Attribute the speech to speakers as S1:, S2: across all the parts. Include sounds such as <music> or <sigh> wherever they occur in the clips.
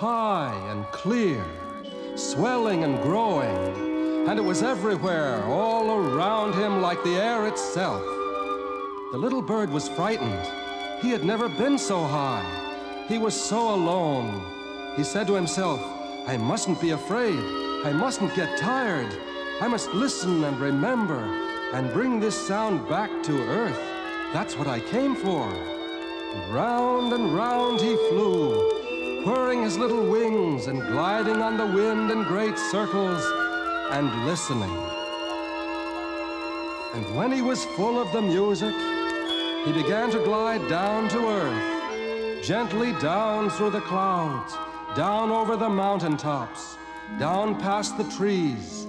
S1: high and clear, swelling and growing, and it was everywhere, all around him, like the air itself. The little bird was frightened. He had never been so high. He was so alone. He said to himself, I mustn't be afraid. I mustn't get tired. I must listen and remember and bring this sound back to earth. That's what I came for. Round and round he flew, whirring his little wings and gliding on the wind in great circles and listening. And when he was full of the music, he began to glide down to earth, gently down through the clouds, down over the mountain tops, down past the trees,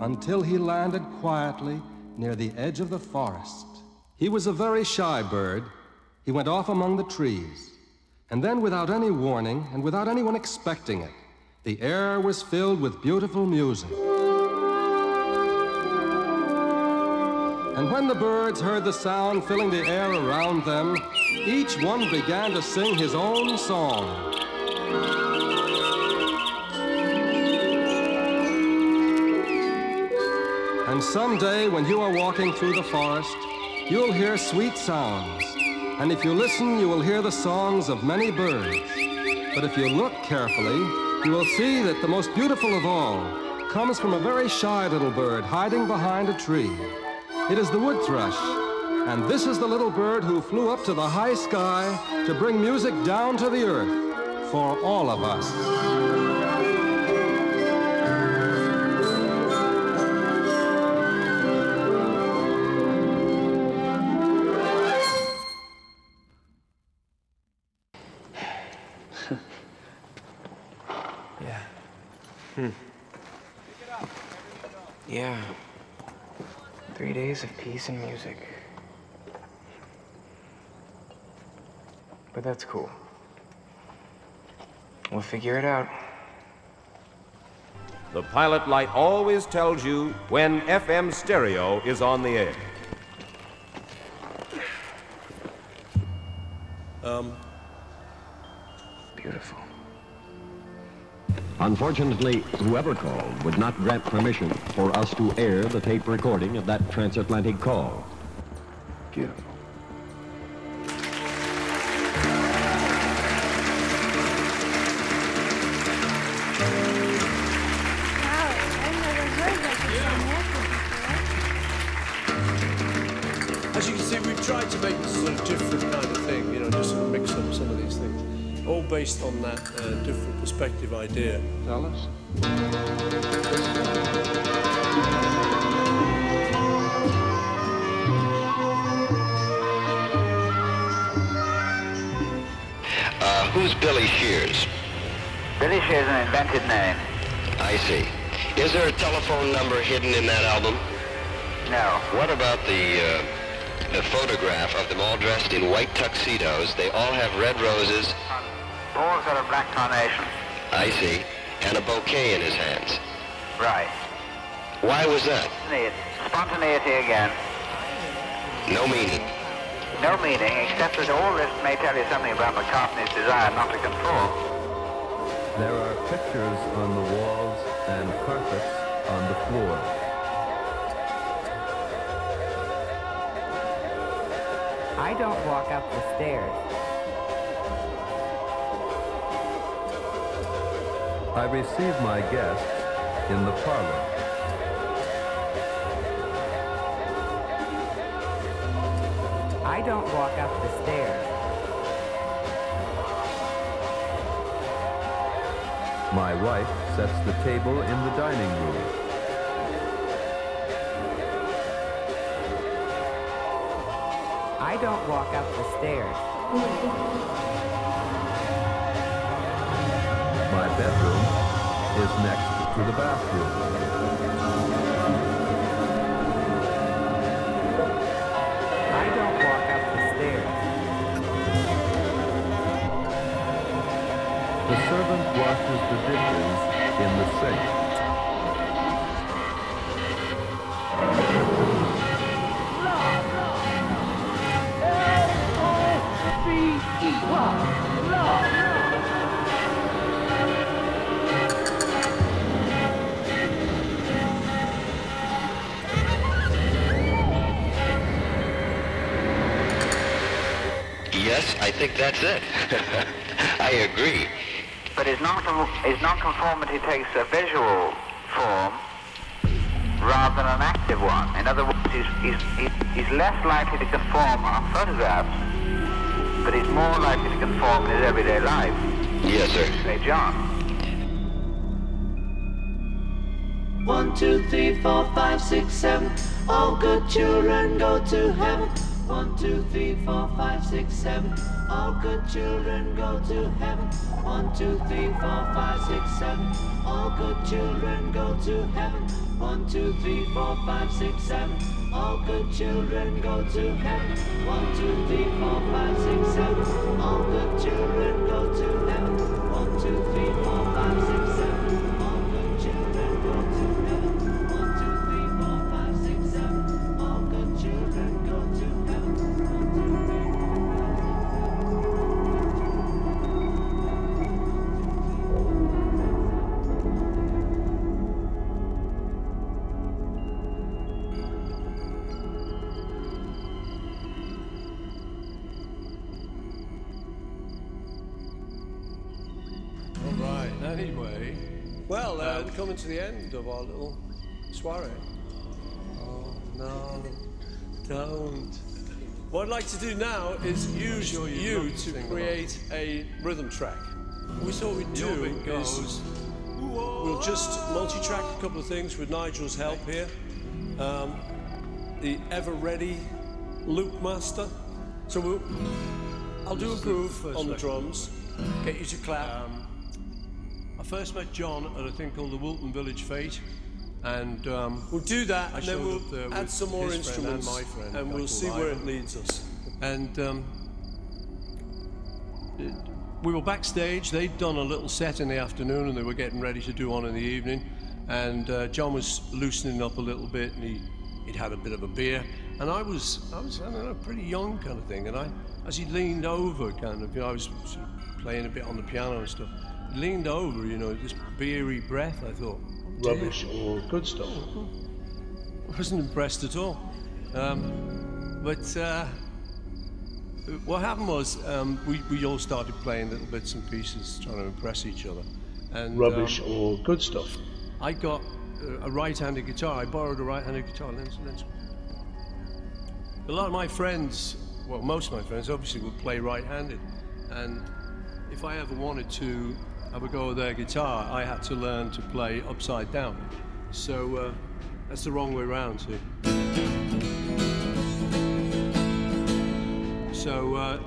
S1: until he landed quietly near the edge of the forest. He was a very shy bird. He went off among the trees. And then, without any warning and without anyone expecting it, the air was filled with beautiful music. And when the birds heard the sound filling the air around them, each one began to sing his own song. And someday, when you are walking through the forest, you'll hear sweet sounds. And if you listen, you will hear the songs of many birds. But if you look carefully, you will see that the most beautiful of all comes from a very shy little bird hiding behind a tree. It is the wood thrush. And this is the little bird who flew up to the high sky to bring music down to the earth for all of us.
S2: Yeah. Three days of peace and music. But that's cool. We'll figure it out.
S3: The pilot light always tells you when FM stereo is on the air.
S4: Um,
S5: Unfortunately, whoever called would not grant permission for us to air the tape recording of that transatlantic call.
S2: Beautiful.
S4: Different perspective idea.
S1: Tell us.
S6: Uh, who's Billy Shears?
S7: Billy Shears is an invented name.
S6: I see. Is there a telephone number hidden in that album?
S7: No.
S6: What about the, uh, the photograph of them all dressed in white tuxedos? They all have red roses.
S7: Paul's got a black carnation.
S6: I see. And a bouquet in his hands.
S7: Right.
S6: Why was that?
S7: Neat. Spontaneity again.
S6: No meaning.
S7: No meaning, except that all this may tell you something about McCartney's desire not to conform.
S8: There are pictures on the walls and carpets on the floor.
S9: I don't walk up the stairs.
S8: I receive my guests in the parlor.
S9: I don't walk up the stairs.
S8: My wife sets the table in the dining room.
S9: I don't walk up the stairs.
S8: Bedroom is next to the bathroom.
S9: I don't walk up the stairs.
S8: The servant washes the dishes in the sink.
S6: Think that's it. <laughs> I agree.
S7: But his, non his nonconformity takes a visual form rather than an active one. In other words, he's, he's, he's, he's less likely to conform on photographs, but he's more likely to conform in his everyday life.
S6: Yes, sir.
S7: Say, John.
S10: One, two, three, four, five, six, seven. All good children go to heaven. One, two, three, four, five, six, seven. All good children go to heaven. One, two, three, four, five, six, seven. All good children go to heaven. One, two, three, four, five, six, seven. All good children go to heaven. One, two, three, four, five, six, seven. All good children go to heaven. To
S11: the end of our little soiree. Oh no, don't. What I'd like to do now is use
S4: sure you to
S11: create a rhythm track. We thought we'd do is we'll just multi-track a couple of things with Nigel's help here. Um, the ever ready loop master. So we'll, I'll do a groove on the drums, get you to clap.
S4: I first met John at a thing called the Woolton Village Fete, and um,
S11: We'll do that,
S4: I
S11: and then we'll
S4: up there
S11: add some more
S4: and
S11: instruments,
S4: my friend,
S11: and we'll see where it leads us.
S4: and um, it- we were backstage. They'd done a little set in the afternoon, and they were getting ready to do one in the evening. And uh, John was loosening up a little bit, and he he'd had a bit of a beer, and I was I was I don't know pretty young kind of thing, and I as he leaned over, kind of, you know, I was sort of playing a bit on the piano and stuff. Leaned over, you know, this beery breath. I thought.
S11: Rubbish or good stuff.
S4: I wasn't impressed at all. Um, but uh, what happened was um, we, we all started playing little bits and pieces, trying to impress each other. And
S11: Rubbish
S4: um,
S11: or good stuff.
S4: I got a, a right-handed guitar. I borrowed a right-handed guitar. Let's, let's... A lot of my friends, well, most of my friends, obviously, would play right-handed, and if I ever wanted to have a go with their guitar, I had to learn to play upside down. So uh, that's the wrong way around, see. So uh,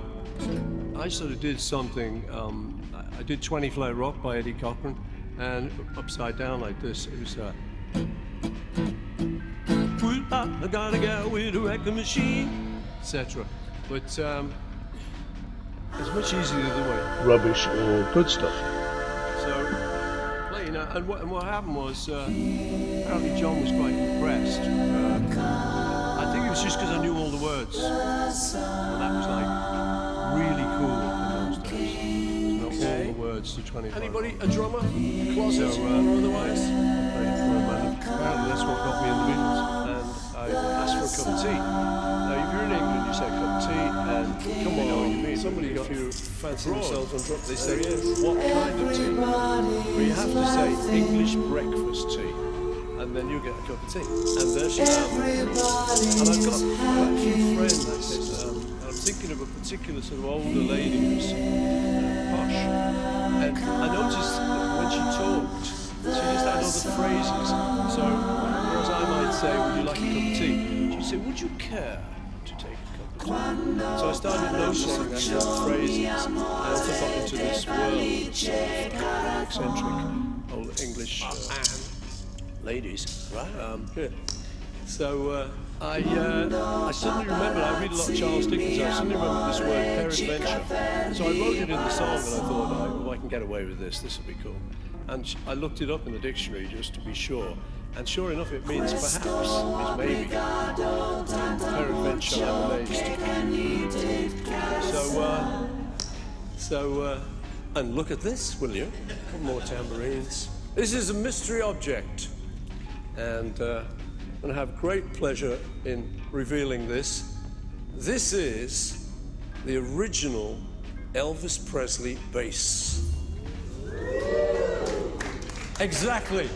S4: I sort of did something. Um, I- I did 20 Flight Rock by Eddie Cochran, and upside down like this. It was. Uh, I gotta guy with a record machine, etc. But um, it's much easier the other way.
S11: Rubbish or good stuff.
S4: Playing that, and what, and what happened was, uh, apparently John was quite impressed. Uh, I think it was just because I knew all the words. And that was like really cool in those days. Know all the words to 25.
S11: Anybody a drummer? Closet
S4: So, uh,
S11: or otherwise?
S4: played for him, and apparently that's what got me in the Beatles. And I asked for a cup of tea. You say cup of tea, and come on, know what you mean.
S11: Somebody
S4: If
S11: got
S4: you
S11: fancy
S4: abroad,
S11: themselves on drums.
S4: They say, what kind of tea? We have to say English breakfast tea, and then you get a cup of tea. And there she is. And I've got quite a few friends. Um, and I'm thinking of a particular sort of older lady who's uh, posh. And I noticed that when she talked, she just had other phrases. So, whereas I might say, Would you like a cup of tea? She'd say, Would you care to take So I started noticing that sort of phrases. And I got into this world of eccentric old English uh, ladies. Right. Um, so uh, I, uh, I suddenly remembered, I read a lot of Charles Dickens, I suddenly remembered this word peradventure. So I wrote it in the song and I thought, oh, I can get away with this, this will be cool. And I looked it up in the dictionary just to be sure. And sure enough, it means perhaps, is maybe. Peradventure amazed. So, uh, so, uh, and look at this, will you? Couple more tambourines. This is a mystery object. And uh, to have great pleasure in revealing this. This is the original Elvis Presley bass. Exactly.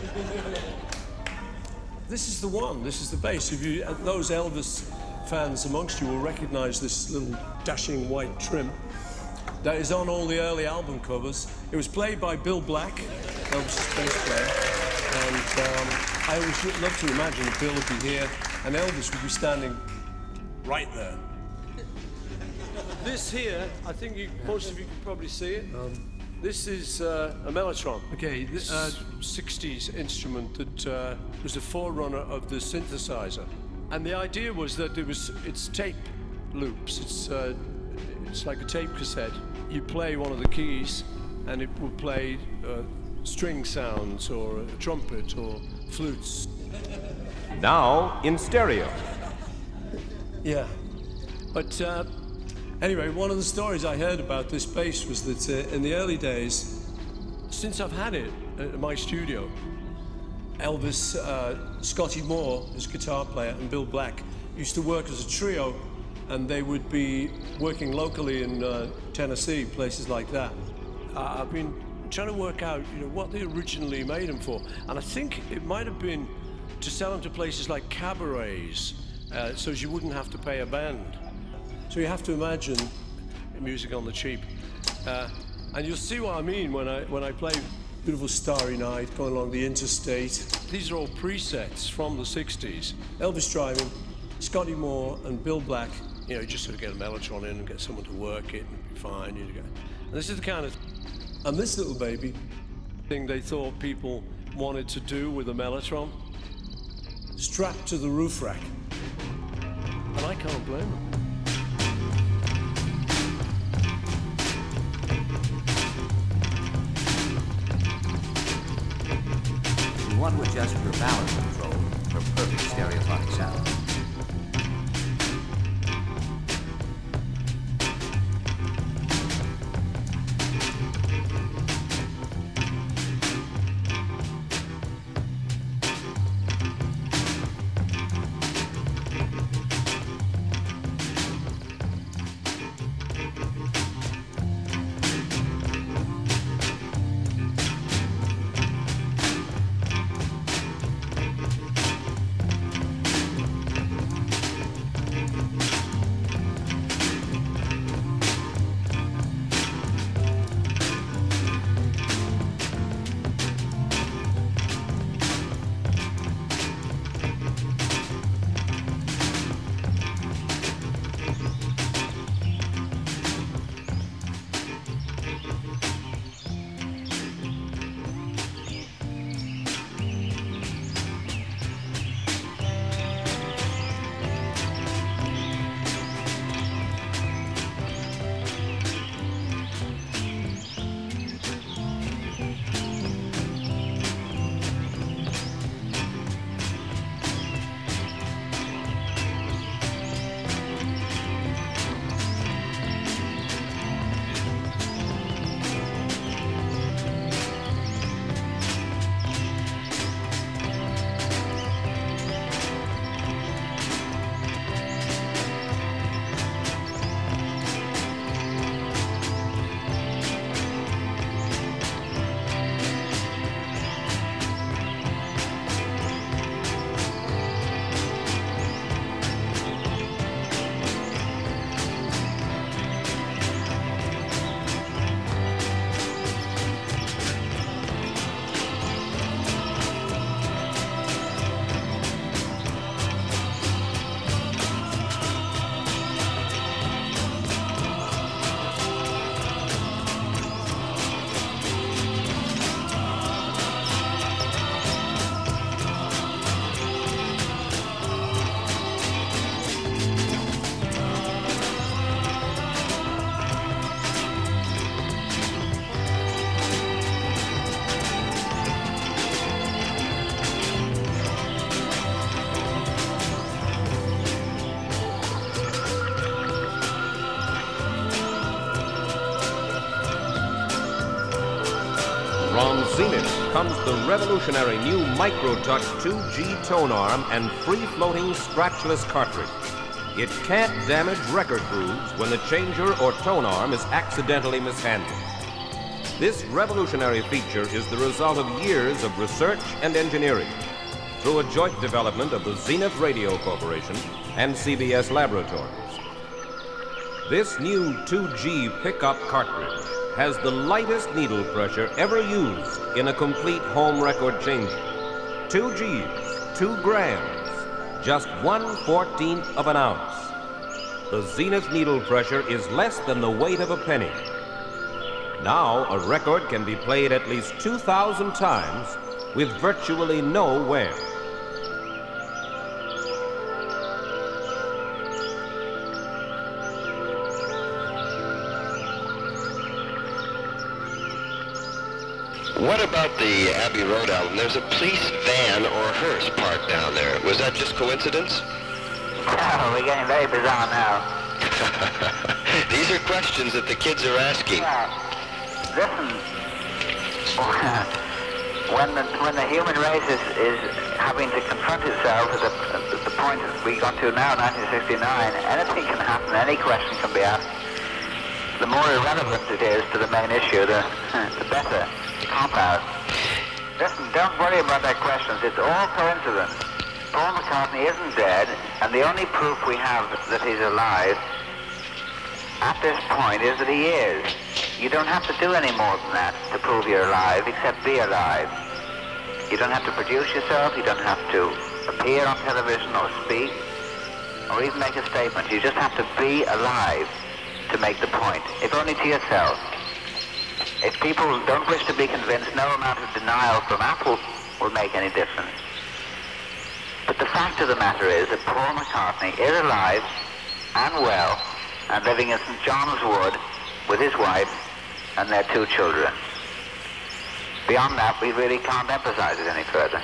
S4: This is the one. This is the bass. If you, uh, those Elvis fans amongst you will recognize this little dashing white trim that is on all the early album covers. It was played by Bill Black, Elvis' bass player, and um, I always love to imagine that Bill would be here and Elvis would be standing right there. This here, I think you, most of you can probably see it. This is uh, a mellotron. Okay, this uh, 60s instrument that uh, was the forerunner of the synthesizer. And the idea was that it was it's tape loops. It's uh, it's like a tape cassette. You play one of the keys, and it will play uh, string sounds or a trumpet or flutes.
S3: Now in stereo.
S4: Yeah. But uh, anyway, one of the stories I heard about this bass was that uh, in the early days, since I've had it at my studio, Elvis, uh, Scotty Moore, his guitar player, and Bill Black used to work as a trio, and they would be working locally in uh, Tennessee, places like that. Uh, I've been trying to work out, you know, what they originally made them for, and I think it might have been to sell them to places like cabarets, uh, so you wouldn't have to pay a band. So you have to imagine music on the cheap, uh, and you'll see what I mean when I when I play Beautiful Starry Night going along the interstate. These are all presets from the 60s. Elvis driving, Scotty Moore and Bill Black. You know, you just sort of get a mellotron in and get someone to work it and be fine. You. And this is the kind of and this little baby thing they thought people wanted to do with a mellotron, strapped to the roof rack. And I can't blame them.
S12: Want to adjust your balance control for perfect stereophonic sound.
S3: Comes the revolutionary new Microtouch 2G tone arm and free-floating scratchless cartridge. It can't damage record grooves when the changer or tone arm is accidentally mishandled. This revolutionary feature is the result of years of research and engineering through a joint development of the Zenith Radio Corporation and CBS Laboratories. This new 2G pickup cartridge has the lightest needle pressure ever used in a complete home record changer. 2 Gs, 2 grams, just one fourteenth of an ounce. The Zenith needle pressure is less than the weight of a penny. Now, a record can be played at least 2,000 times with virtually no wear.
S6: What about the Abbey Road album? There's a police van or hearse parked down there. Was that just coincidence?
S7: Oh, we're getting very bizarre now. <laughs>
S6: These are questions that the kids are asking.
S7: Listen, <laughs> when the, when the human race is, is having to confront itself at the, at the point that we got to now, 1969, anything can happen, any question can be asked. The more irrelevant it is to the main issue, the, <laughs> the better Listen, don't worry about that questions. It's all coincidence. Paul McCartney isn't dead, and the only proof we have that he's alive at this point is that he is. You don't have to do any more than that to prove you're alive, except be alive. You don't have to produce yourself, you don't have to appear on television or speak, or even make a statement. You just have to be alive to make the point, if only to yourself. If people don't wish to be convinced, no amount of denial from Apple will make any difference. But the fact of the matter is that Paul McCartney is alive and well and living in St. John's Wood with his wife and their two children. Beyond that, we really can't emphasize it any further.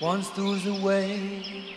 S10: Once there was a way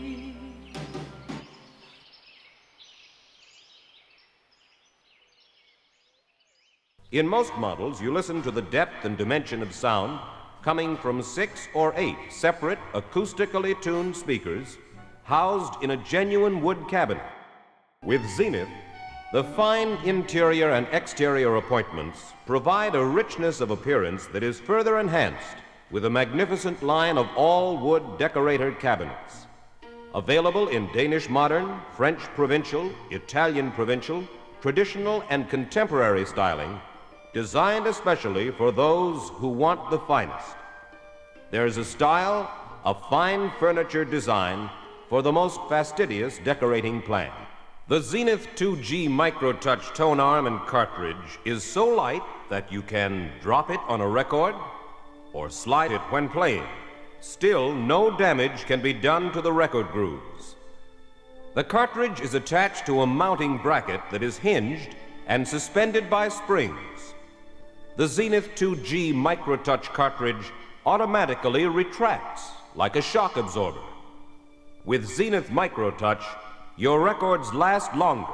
S3: In most models, you listen to the depth and dimension of sound coming from six or eight separate acoustically tuned speakers housed in a genuine wood cabinet. With Zenith, the fine interior and exterior appointments provide a richness of appearance that is further enhanced with a magnificent line of all wood decorated cabinets. Available in Danish modern, French provincial, Italian provincial, traditional, and contemporary styling, designed especially for those who want the finest. There's a style, a fine furniture design for the most fastidious decorating plan. The Zenith 2G Microtouch tone arm and cartridge is so light that you can drop it on a record or slide it when playing. Still, no damage can be done to the record grooves. The cartridge is attached to a mounting bracket that is hinged and suspended by springs. The Zenith 2G Microtouch cartridge automatically retracts like a shock absorber. With Zenith Microtouch, your records last longer.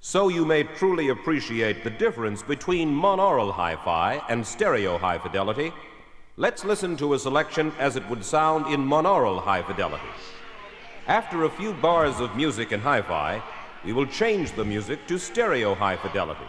S3: So you may truly appreciate the difference between monaural hi fi and stereo high fidelity. Let's listen to a selection as it would sound in monaural high fidelity. After a few bars of music in hi fi, we will change the music to stereo high fidelity,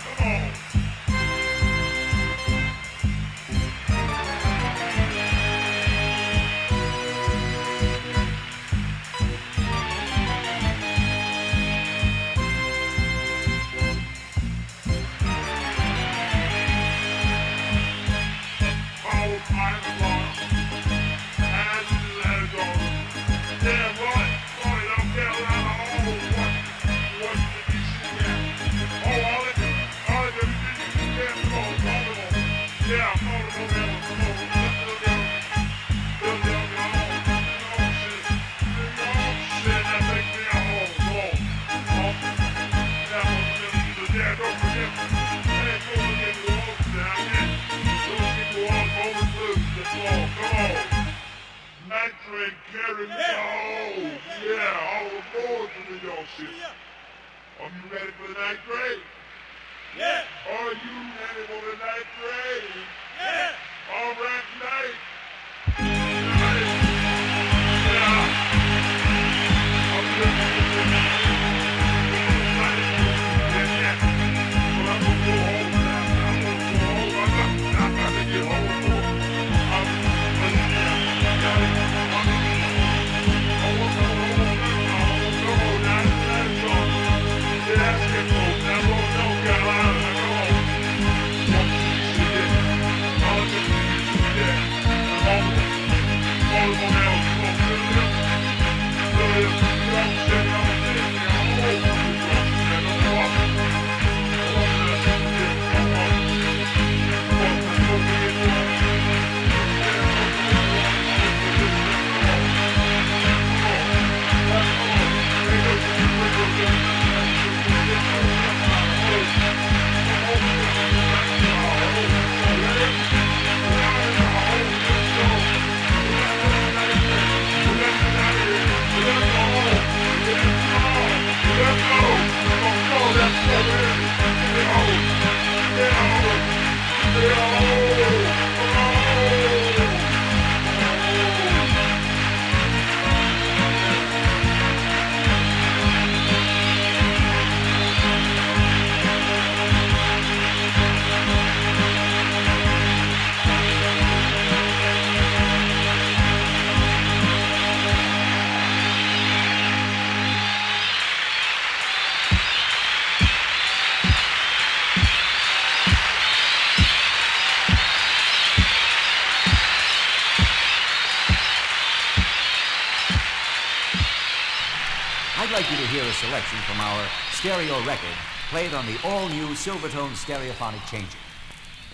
S3: stereo
S12: record played on the all-new Silvertone stereophonic changer.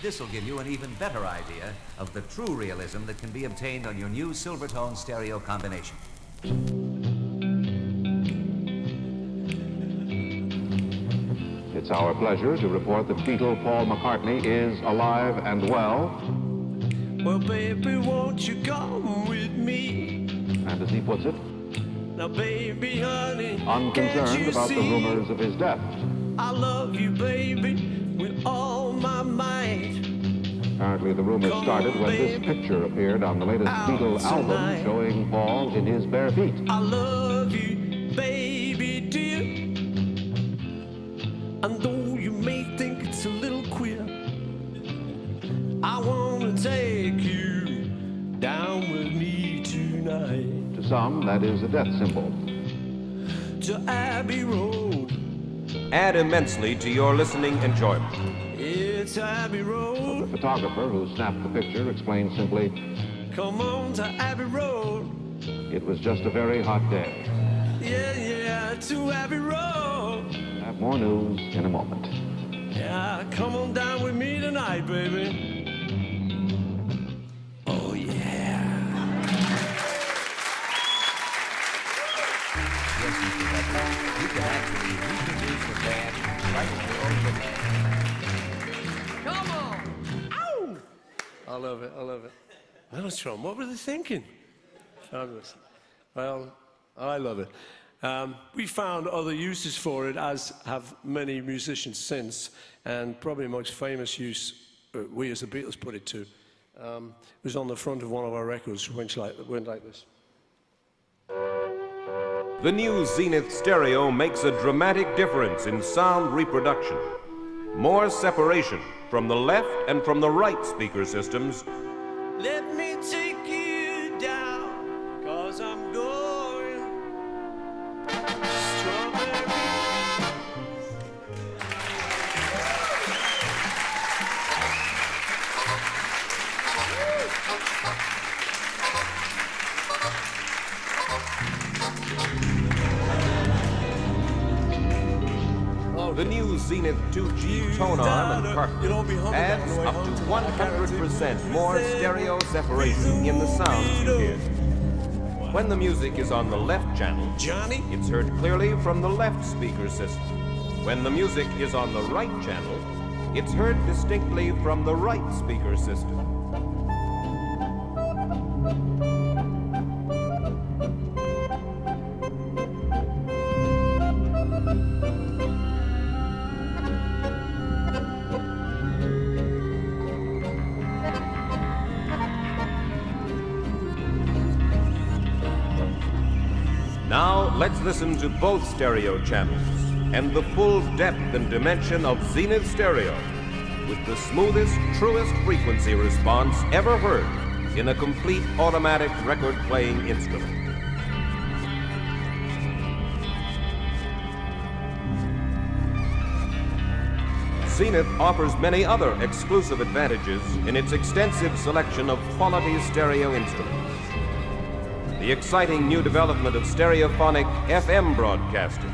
S12: This will give you an even better idea of the true realism that can be obtained on your new Silvertone stereo combination.
S13: It's our pleasure to report that Beatle Paul McCartney is alive and well.
S4: Well, baby, won't you come with me?
S13: And as he puts it,
S4: Now, baby, honey, can't
S13: unconcerned
S4: you
S13: about the rumors of his death.
S4: I love you, baby, with all my might.
S13: Apparently, the rumors started when this picture appeared on the latest Beatle album
S4: tonight.
S13: showing Paul in his bare feet.
S4: I love you, baby, dear. And though you may think it's a little queer, I wanna take you down with me tonight
S13: To some, that is a death symbol.
S4: to Abbey Road.
S3: Add immensely to your listening enjoyment.
S4: It's Abbey Road.
S13: The photographer who snapped the picture explained simply,
S4: Come on to Abbey Road.
S13: it was just a very hot day.
S4: Yeah, yeah, to Abbey Road.
S13: I Have more news in a moment.
S4: Yeah, come on down with me tonight, baby. Come on. Ow! I love it. I love it. That was Mellotron, what were they thinking? Fabulous. Well, I love it. Um, we found other uses for it, as have many musicians since, and probably the most famous use uh, we as the Beatles put it to um, was on the front of one of our records, which like, went like this.
S3: The new Zenith stereo makes a dramatic difference in sound reproduction. More separation from the left and from the right speaker systems 100% more stereo separation in the sounds you hear. When the music is on the left channel,
S4: Johnny,
S3: it's heard clearly from the left speaker system. When the music is on the right channel, it's heard distinctly from the right speaker system. Listen to both stereo channels and the full depth and dimension of Zenith Stereo with the smoothest, truest frequency response ever heard in a complete automatic record playing instrument. Zenith offers many other exclusive advantages in its extensive selection of quality stereo instruments the exciting new development of stereophonic FM broadcasting,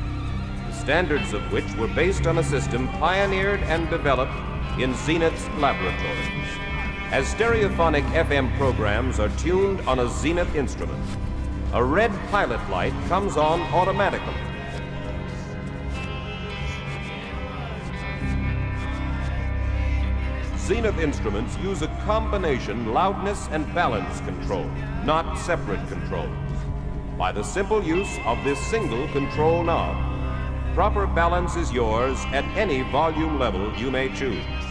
S3: the standards of which were based on a system pioneered and developed in Zenith's laboratories. As stereophonic FM programs are tuned on a Zenith instrument, a red pilot light comes on automatically. Zenith instruments use a combination loudness and balance control, not separate controls. By the simple use of this single control knob, proper balance is yours at any volume level you may choose.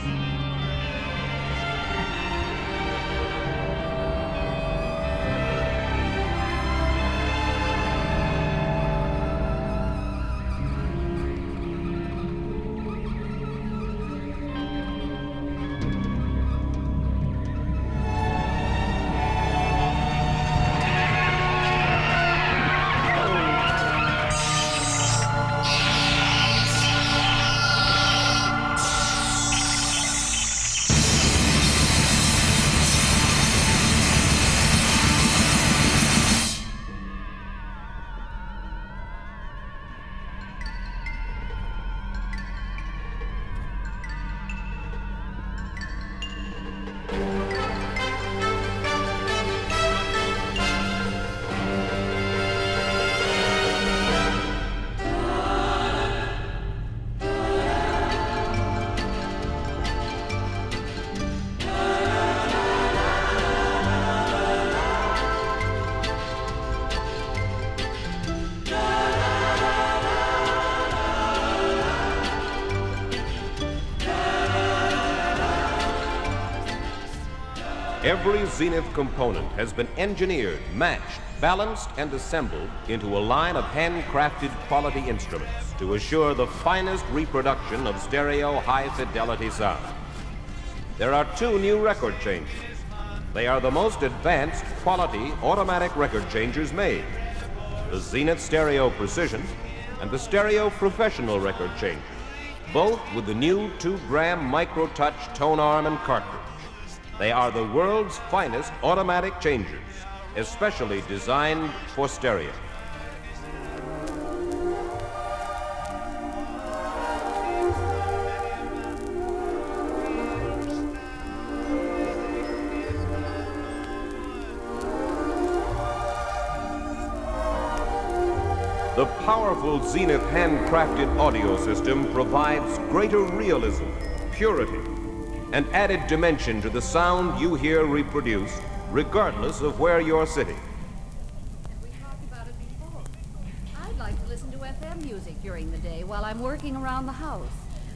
S3: Every Zenith component has been engineered, matched, balanced, and assembled into a line of handcrafted quality instruments to assure the finest reproduction of stereo high fidelity sound. There are two new record changers. They are the most advanced quality automatic record changers made the Zenith Stereo Precision and the Stereo Professional record changer, both with the new 2 gram micro touch tone arm and cartridge. They are the world's finest automatic changers, especially designed for stereo. The powerful Zenith handcrafted audio system provides greater realism, purity, and added dimension to the sound you hear reproduced, regardless of where you're sitting. And we talked about it before.
S14: I'd like to listen to FM music during the day while I'm working around the house.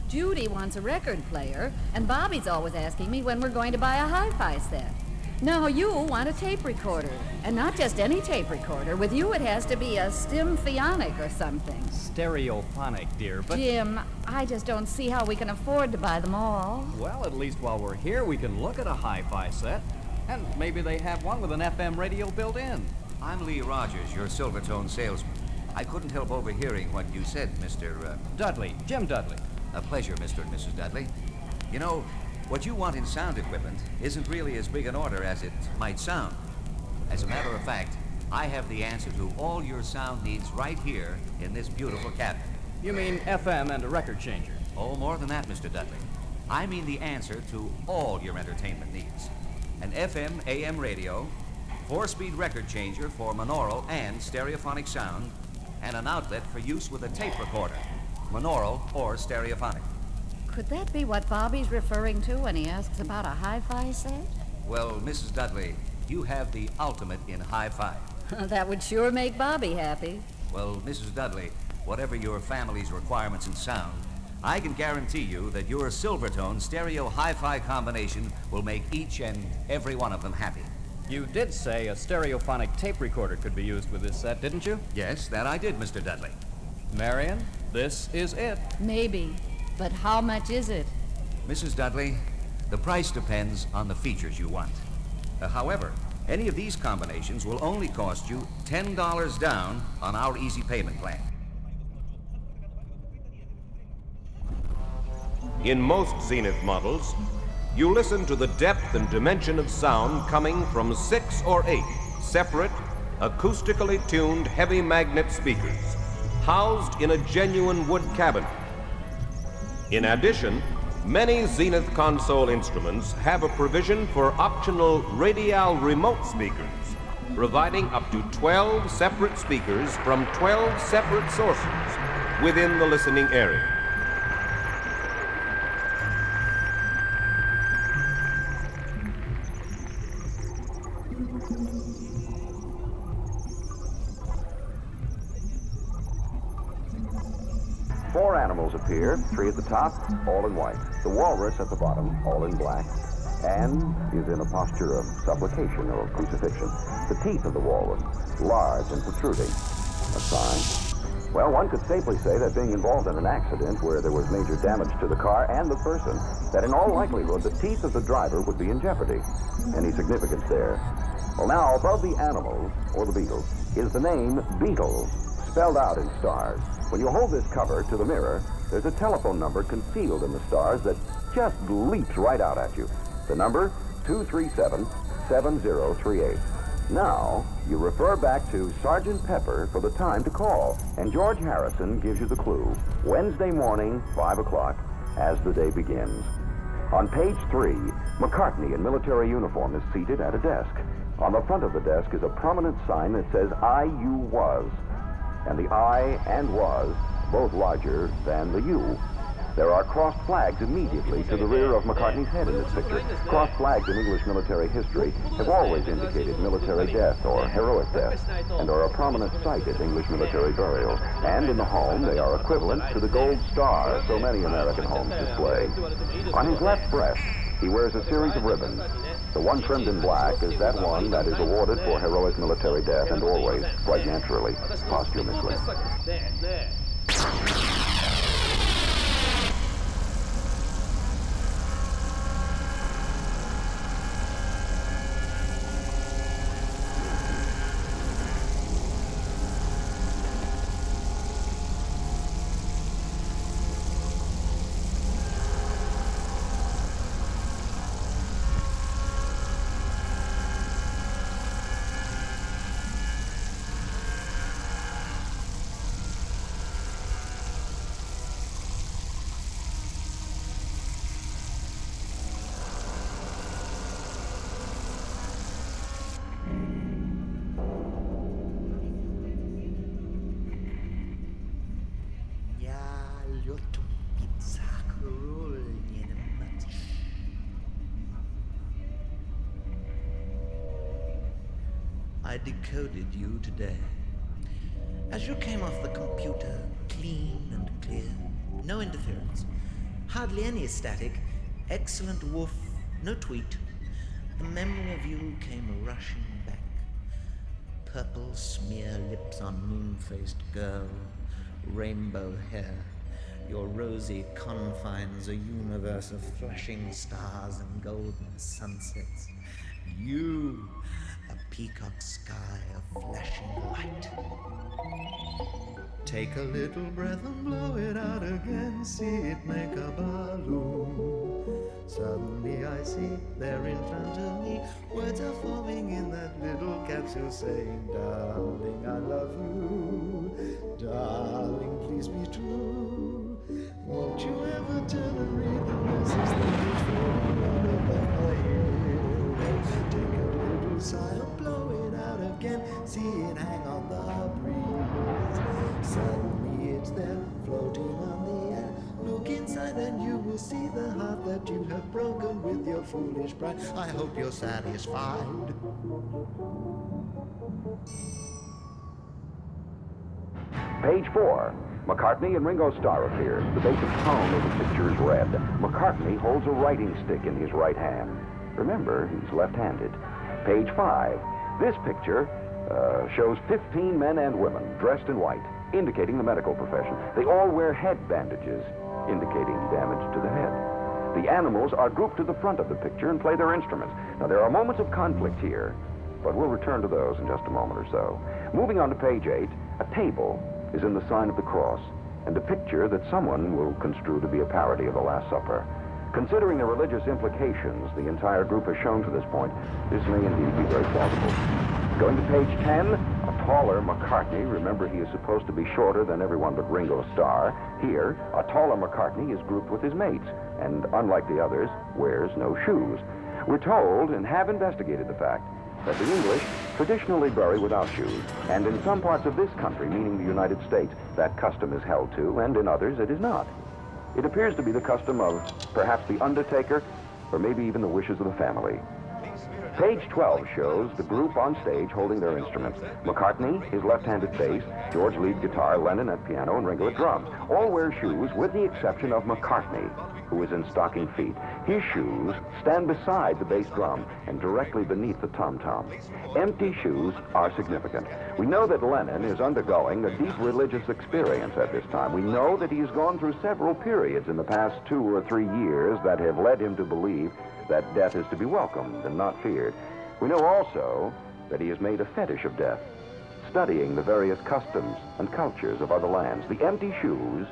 S14: Judy wants a record player, and Bobby's always asking me when we're going to buy a hi-fi set. Now you want a tape recorder, and not just any tape recorder. With you, it has to be a Stimphonic or something.
S15: Stereophonic, dear, but.
S14: Jim, I just don't see how we can afford to buy them all.
S15: Well, at least while we're here, we can look at a hi fi set. And maybe they have one with an FM radio built in.
S12: I'm Lee Rogers, your Silvertone salesman. I couldn't help overhearing what you said, Mr. Uh,
S15: Dudley, Jim Dudley.
S12: A pleasure, Mr. and Mrs. Dudley. You know, what you want in sound equipment isn't really as big an order as it might sound. As a matter of fact, I have the answer to all your sound needs right here in this beautiful cabinet.
S15: You mean FM and a record changer?
S12: Oh, more than that, Mr. Dudley. I mean the answer to all your entertainment needs. An FM AM radio, four-speed record changer for monaural and stereophonic sound, and an outlet for use with a tape recorder, monaural or stereophonic.
S14: Could that be what Bobby's referring to when he asks about a hi-fi set?
S12: Well, Mrs. Dudley, you have the ultimate in hi-fi. <laughs>
S14: that would sure make Bobby happy.
S12: Well, Mrs. Dudley, whatever your family's requirements in sound, I can guarantee you that your Silvertone stereo hi-fi combination will make each and every one of them happy.
S15: You did say a stereophonic tape recorder could be used with this set, didn't you?
S12: Yes, that I did, Mr. Dudley.
S15: Marion, this is it.
S14: Maybe. But how much is it?
S12: Mrs. Dudley, the price depends on the features you want. Uh, however, any of these combinations will only cost you $10 down on our easy payment plan.
S3: In most Zenith models, you listen to the depth and dimension of sound coming from six or eight separate, acoustically tuned heavy magnet speakers, housed in a genuine wood cabinet. In addition, many Zenith console instruments have a provision for optional radial remote speakers, providing up to 12 separate speakers from 12 separate sources within the listening area.
S16: Appear, three at the top, all in white. The walrus at the bottom, all in black, and is in a posture of supplication or crucifixion. The teeth of the walrus, large and protruding. A sign. Well, one could safely say that being involved in an accident where there was major damage to the car and the person, that in all likelihood the teeth of the driver would be in jeopardy. Any significance there? Well, now, above the animals, or the beetles, is the name Beatles, spelled out in stars. When you hold this cover to the mirror, there's a telephone number concealed in the stars that just leaps right out at you. The number, 237-7038. Now, you refer back to Sergeant Pepper for the time to call, and George Harrison gives you the clue. Wednesday morning, 5 o'clock, as the day begins. On page three, McCartney in military uniform is seated at a desk. On the front of the desk is a prominent sign that says I, you, was. And the I and was both larger than the U. There are crossed flags immediately to the rear of McCartney's head in this picture. Crossed flags in English military history have always indicated military death or heroic death, and are a prominent sight at English military burials. And in the home, they are equivalent to the gold star so many American homes display. On his left breast, he wears a series of ribbons. The one trimmed in black is that one that is awarded for heroic military death and always, quite naturally, posthumously.
S10: There.
S17: I decoded you today. As you came off the computer, clean and clear, no interference, hardly any static, excellent woof, no tweet, the memory of you came rushing back. Purple smear lips on moon faced girl, rainbow hair, your rosy confines a universe of flashing stars and golden sunsets. You, a peacock sky of flashing light. Take a little breath and blow it out again. See it make a balloon. Suddenly I see there in front of me words are forming in that little capsule saying, Darling, I love you. Darling, please be true. Won't you ever turn and read the message sigh blow it out again. See it hang on the breeze. Suddenly it's there, floating on the air. Look inside and you will see the heart that you have broken with your foolish pride. I hope you're satisfied.
S16: Page four. McCartney and Ringo Starr appear. The basic tone of the picture is red. McCartney holds a writing stick in his right hand. Remember, he's left-handed. Page five. This picture uh, shows 15 men and women dressed in white, indicating the medical profession. They all wear head bandages, indicating damage to the head. The animals are grouped to the front of the picture and play their instruments. Now, there are moments of conflict here, but we'll return to those in just a moment or so. Moving on to page eight, a table is in the sign of the cross, and a picture that someone will construe to be a parody of the Last Supper. Considering the religious implications the entire group has shown to this point, this may indeed be very plausible. Going to page 10, a taller McCartney. Remember, he is supposed to be shorter than everyone but Ringo Starr. Here, a taller McCartney is grouped with his mates, and unlike the others, wears no shoes. We're told, and have investigated the fact, that the English traditionally bury without shoes, and in some parts of this country, meaning the United States, that custom is held to, and in others it is not. It appears to be the custom of perhaps the undertaker, or maybe even the wishes of the family. Page 12 shows the group on stage holding their instruments. McCartney, his left-handed bass, George lead guitar, Lennon at piano, and Ringo at drums. All wear shoes with the exception of McCartney, who is in stocking feet. His shoes stand beside the bass drum and directly beneath the tom-tom. Empty shoes are significant. We know that Lennon is undergoing a deep religious experience at this time. We know that he has gone through several periods in the past two or three years that have led him to believe that death is to be welcomed and not feared. We know also that he has made a fetish of death, studying the various customs and cultures of other lands. The empty shoes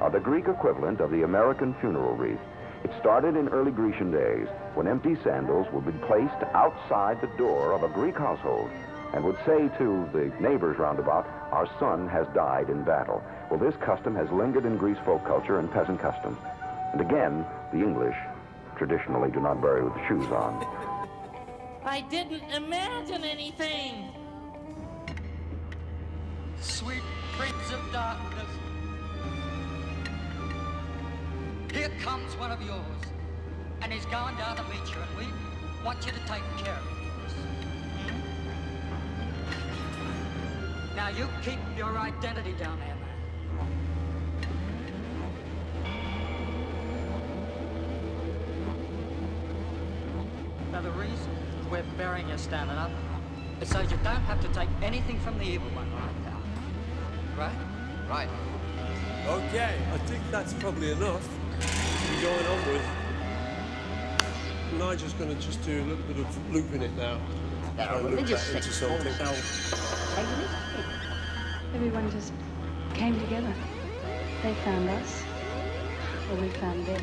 S16: are the Greek equivalent of the American funeral wreath. It started in early Grecian days when empty sandals would be placed outside the door of a Greek household and would say to the neighbors roundabout, our son has died in battle. Well, this custom has lingered in Greece folk culture and peasant custom. And again, the English traditionally do not bury with shoes on.
S18: I didn't imagine anything.
S19: Sweet prince of darkness. Here comes one of yours, and he's going down to meet you, and we want you to take care of him for us. Now you keep your identity down there, Now the reason we're burying you standing up is so you don't have to take anything from the evil one right now. Right? Right.
S4: Okay, I think that's probably enough to be going on with. Nigel's going to just do a little bit of looping it now.
S20: They're
S4: Try loop
S20: religious
S4: that into something.
S21: Everyone just came together. They found us, or we found them.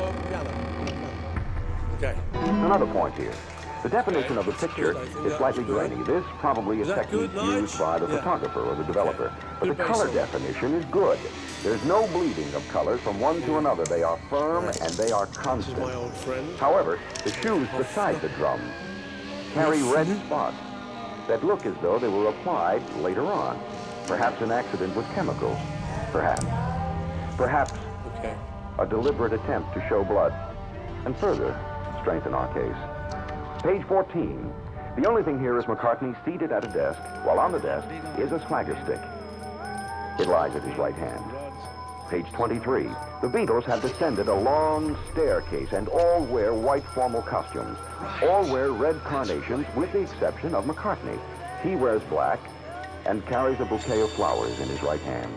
S4: Oh, piano. Okay.
S16: Point here. The definition of the picture is slightly grainy. This probably is
S4: Is
S16: technique used by the
S4: Yeah.
S16: photographer or the developer. But the color
S4: on.
S16: definition is good. There's no bleeding of colors from one to another. They are firm and they are constant.
S4: my old friend.
S16: However, the shoes beside the drum carry red spots that look as though they were applied later on. Perhaps an accident with chemicals. Perhaps. Perhaps
S4: Okay.
S16: a deliberate attempt to show blood and further strengthen our case. Page 14. The only thing here is McCartney seated at a desk, while on the desk is a swagger stick. It lies at his right hand. Page 23. The Beatles have descended a long staircase and all wear white formal costumes. All wear red carnations with the exception of McCartney. He wears black and carries a bouquet of flowers in his right hand.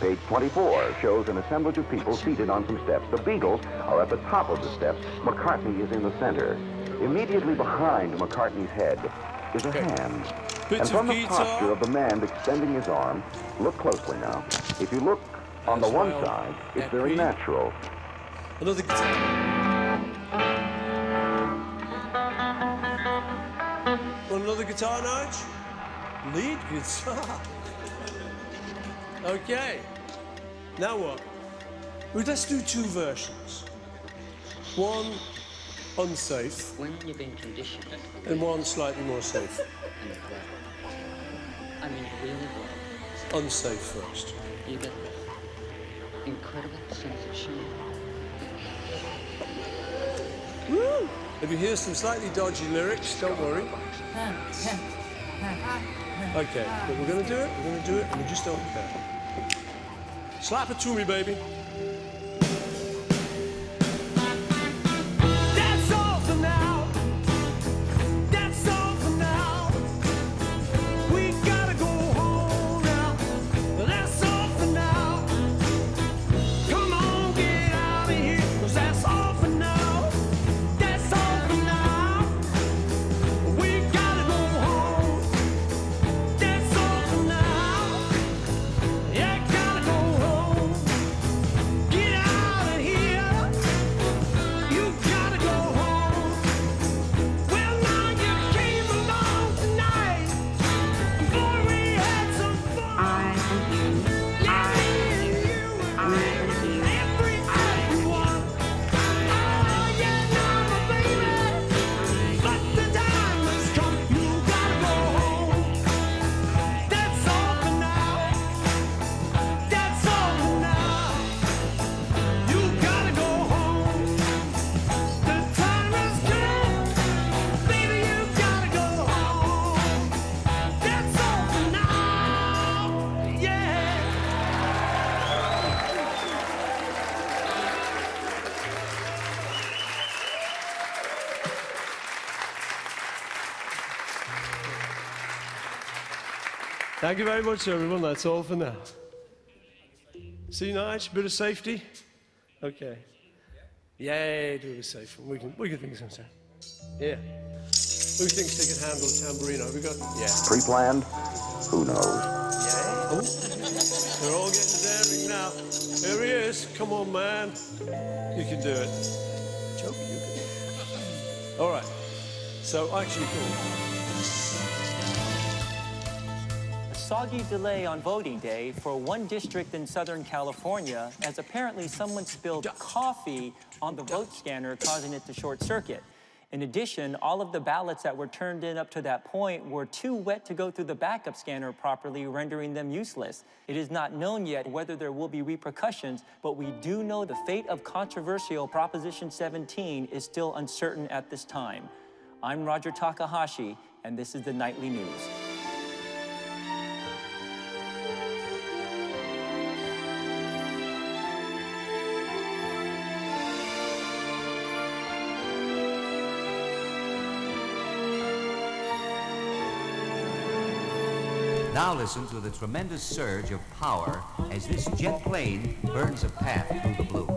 S16: Page 24 shows an assemblage of people seated on some steps. The Beatles are at the top of the steps. McCartney is in the center. Immediately behind McCartney's head is a hand.
S4: Bits
S16: and from the
S4: guitar.
S16: posture of the man extending his arm, look closely now. If you look on the one
S4: well.
S16: side, it's very natural.
S4: Another guitar. Want another guitar, Nige? Lead guitar. <laughs> okay. Now what? Well, let's do two versions. One unsafe
S19: When you've been conditioned
S4: and one slightly more safe.
S19: Uh, I mean really well,
S4: Unsafe first.
S19: you get incredible sense of shame.
S4: Woo! If you hear some slightly dodgy lyrics, don't worry. Okay, but we're gonna do it, we're gonna do it, and we just don't care. Slap it to me, baby. Thank you very much, everyone. That's all for now. See, you, Nige, bit of safety. Okay. Yay, do the safe. We can, we can think of something. Yeah. Who thinks they can handle a tambourine? Have we got? Yeah.
S16: Pre-planned? Who knows?
S4: Oh, they're all getting daring now. Here he is. Come on, man. You can do it. Joe, you can. All right. So, actually, cool.
S22: Soggy delay on voting day for one district in Southern California as apparently someone spilled coffee on the vote scanner, causing it to short circuit. In addition, all of the ballots that were turned in up to that point were too wet to go through the backup scanner properly, rendering them useless. It is not known yet whether there will be repercussions, but we do know the fate of controversial Proposition 17 is still uncertain at this time. I'm Roger Takahashi, and this is the Nightly News.
S12: Now listen to the tremendous surge of power as this jet plane burns a path through the blue.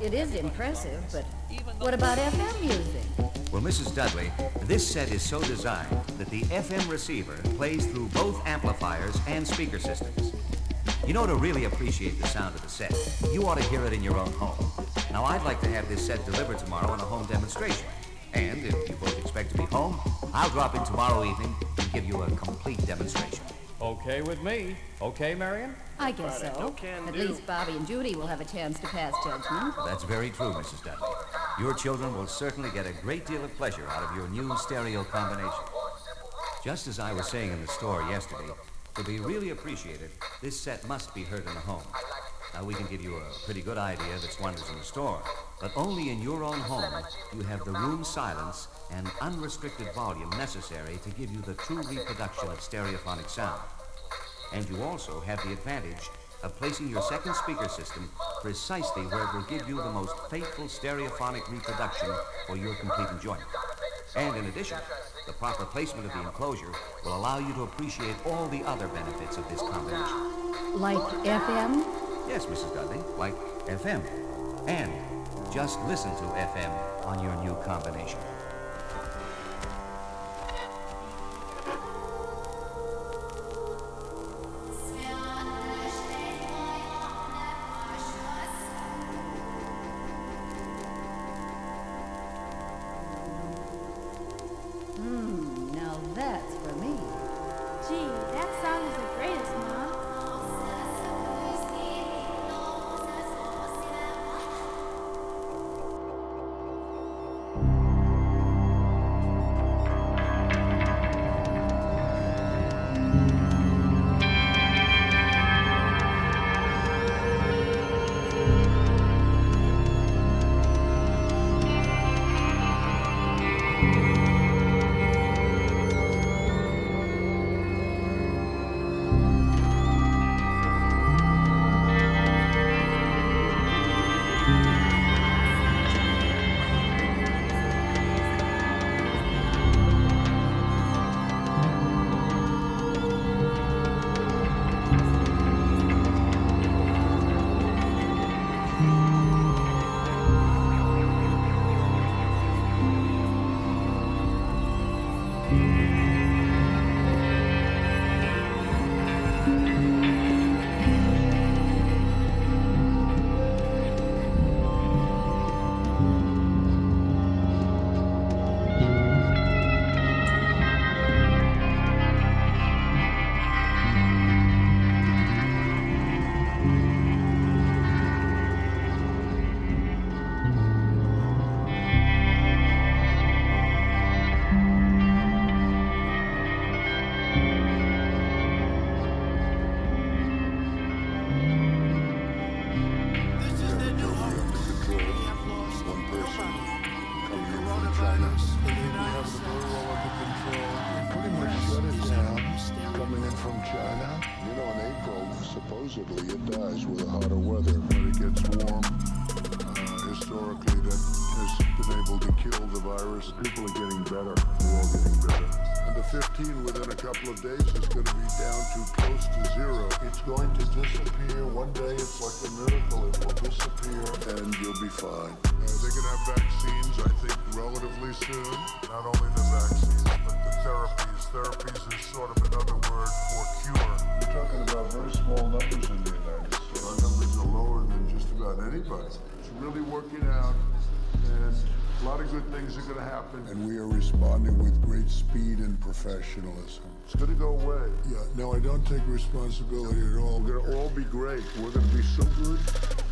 S14: It is impressive, but what about FM music?
S12: Well, Mrs. Dudley, this set is so designed that the FM receiver plays through both amplifiers and speaker systems. You know, to really appreciate the sound of the set, you ought to hear it in your own home. Now, I'd like to have this set delivered tomorrow in a home demonstration. And if you both expect to be home, I'll drop in tomorrow evening and give you a complete demonstration.
S15: Okay with me. Okay, Marion?
S14: I guess so. At least Bobby and Judy will have a chance to pass judgment.
S12: That's very true, Mrs. Dudley. Your children will certainly get a great deal of pleasure out of your new stereo combination. Just as I was saying in the store yesterday, to be really appreciated, this set must be heard in the home. Now, we can give you a pretty good idea of its wonders in the store, but only in your own home you have the room silence and unrestricted volume necessary to give you the true reproduction of stereophonic sound. And you also have the advantage of placing your second speaker system precisely where it will give you the most faithful stereophonic reproduction for your complete enjoyment. And in addition, the proper placement of the enclosure will allow you to appreciate all the other benefits of this combination.
S14: Like FM?
S12: Yes, Mrs. Dudley, like FM. And just listen to FM on your new combination.
S23: Supposedly it dies with the hotter weather. When it gets warm, uh, historically, that has been able to kill the virus. People are getting better. We're all getting better. And the 15 within a couple of days is going to be down to close to zero. It's going to disappear. One day it's like a miracle. It will disappear and you'll be fine. Uh, they're going to have vaccines, I think, relatively soon. Not only the vaccines, therapies. Therapies is sort of another word for cure. We're talking about very small numbers in the United States. Our numbers are lower than just about anybody. It's really working out and a lot of good things are going to happen. And we are responding with great speed and professionalism. It's going to go away. Yeah, no, I don't take responsibility at all. We're going to all be great. We're going to be so good.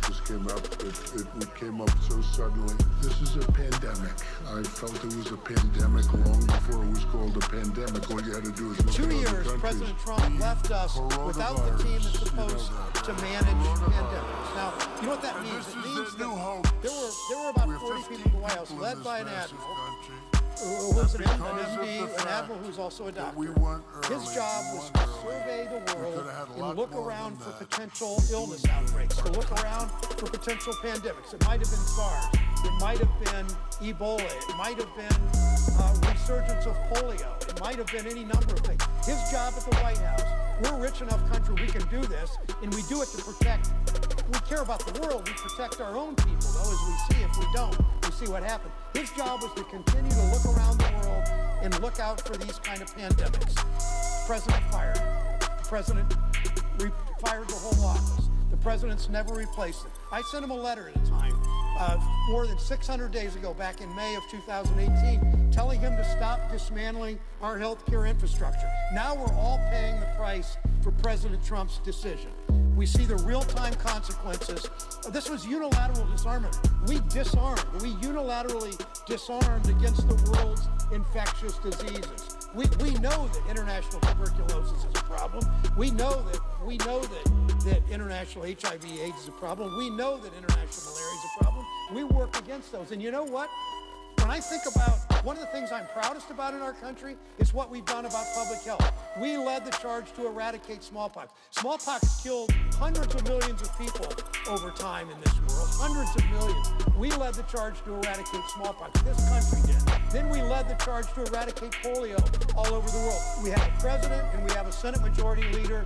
S23: This came up, it, it, it came up so suddenly. This is a pandemic. I felt it was a pandemic long before it was called a pandemic. All you had to do is look
S24: two
S23: at other
S24: years,
S23: countries.
S24: President Trump left us without the team that's supposed to manage pandemics. Now, you know what that means? It means that there were there were about 40 people in the White House, led by an admiral, who was an, an MD, an admiral who's also a doctor. His job was to survey the world and look around for potential illness outbreaks, to look around for potential pandemics. It might have been SARS. It might have been Ebola. It might have been uh, resurgence of polio. It might have been any number of things. His job at the White House, we're a rich enough country we can do this, and we do it to protect. We care about the world. We protect our own people, though, as we see. If we don't, we see what happens. His job was to continue to look around the world and look out for these kind of pandemics. The President fired. The president re- fired the whole office. The president's never replaced it. I sent him a letter at the time, uh, more than 600 days ago, back in May of 2018, telling him to stop dismantling our healthcare infrastructure. Now we're all paying the price for President Trump's decision. We see the real-time consequences. This was unilateral disarmament. We disarmed. We unilaterally disarmed against the world's infectious diseases. We, we know that international tuberculosis is a problem. We know that we know that, that international HIV/AIDS is a problem. We know that international malaria is a problem. We work against those. And you know what? When I think about One of the things I'm proudest about in our country is what we've done about public health. We led the charge to eradicate smallpox. Smallpox killed hundreds of millions of people over time in this world, hundreds of millions. We led the charge to eradicate smallpox. This country did. Then we led the charge to eradicate polio all over the world. We have a president and we have a Senate Majority Leader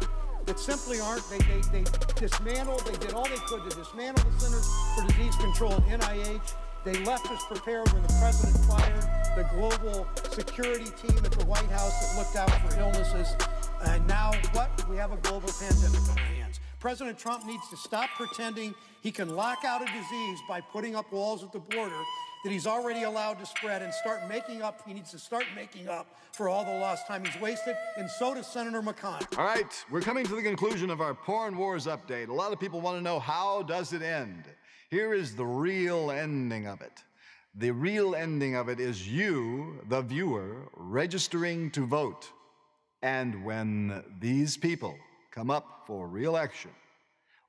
S24: that simply aren't. They, they, they dismantled, they did all they could to dismantle the Centers for Disease Control and NIH. They left us prepared when the president fired the global security team at the White House that looked out for illnesses. And now what? We have a global pandemic on our hands. President Trump needs to stop pretending he can lock out a disease by putting up walls at the border that he's already allowed to spread and start making up. He needs to start making up for all the lost time he's wasted. And so does Senator McConnell.
S25: All right, we're coming to the conclusion of our Porn Wars update. A lot of people want to know how does it end? Here is the real ending of it. The real ending of it is you, the viewer, registering to vote. And when these people come up for reelection,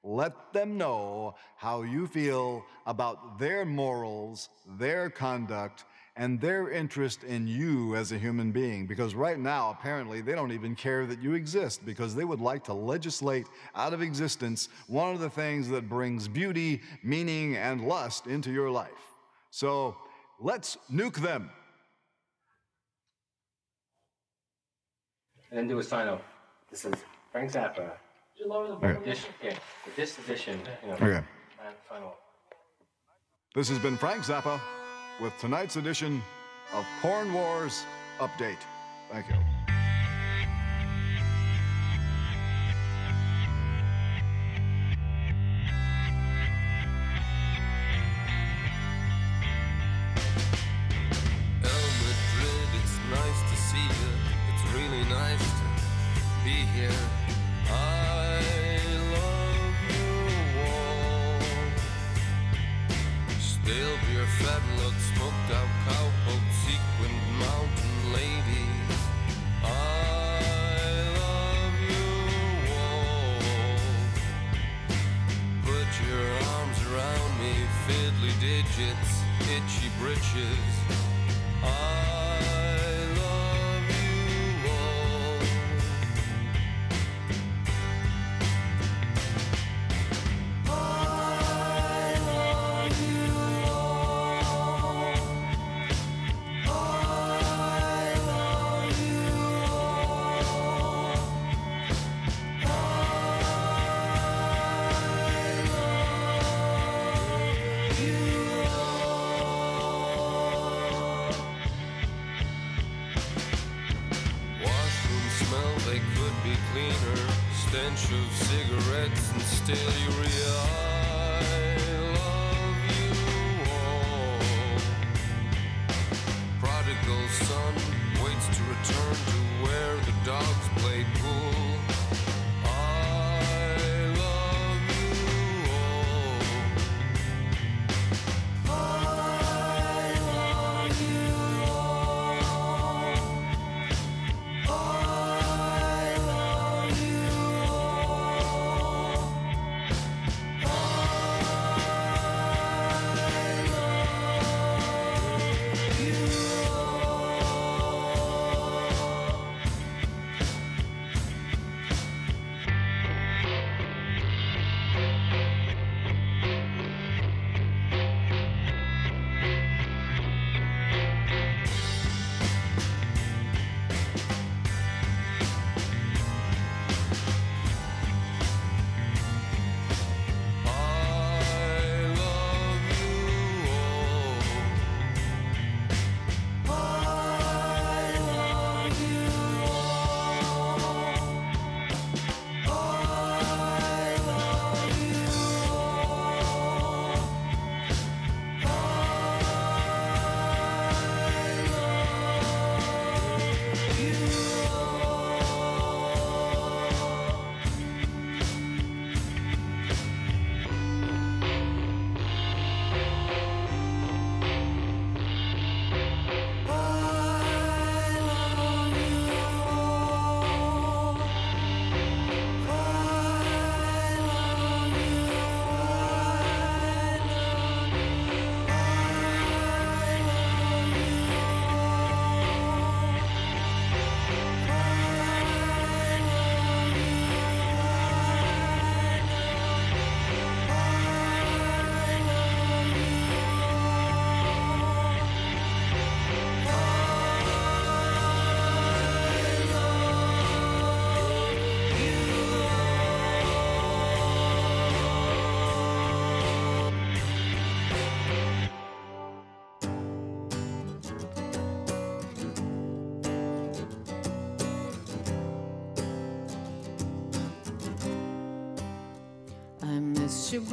S25: let them know how you feel about their morals, their conduct, and their interest in you as a human being. Because right now, apparently, they don't even care that you exist because they would like to legislate out of existence one of the things that brings beauty, meaning, and lust into your life. So let's nuke them.
S26: And then do a sign off. This is Frank Zappa.
S25: you lower the volume?
S26: Edition, yeah, this edition, you know.
S25: Okay.
S26: And sign off.
S25: This has been Frank Zappa with tonight's edition of Porn Wars Update. Thank you.
S27: Of cigarettes and stereo. I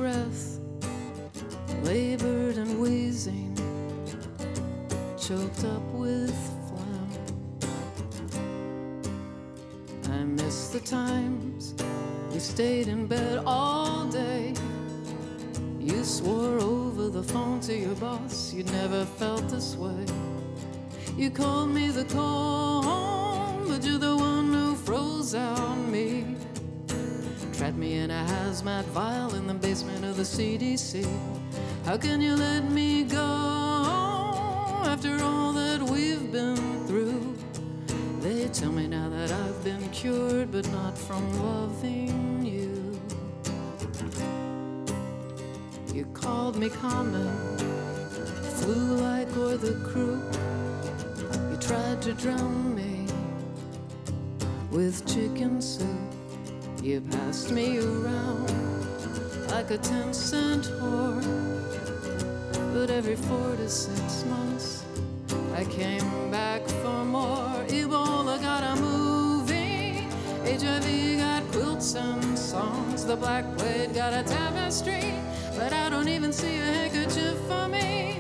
S28: breath, labored and wheezing, choked up with phlegm. I miss the times we stayed in bed all day. You swore over the phone to your boss you never felt this way. You called me the calm, but you're the one who froze out me. Trapped me in a hazmat vial in the basement the CDC. How can you let me go after all that we've been through? They tell me now that I've been cured, but not from loving you. You called me common, flew like or the crew. You tried to drown me with chicken soup. You passed me around like a 10 cent whore. But every four to six months, I came back for more. Ebola got a movie, HIV got quilts and songs. The Black Plague got a tapestry, but I don't even see a handkerchief for me.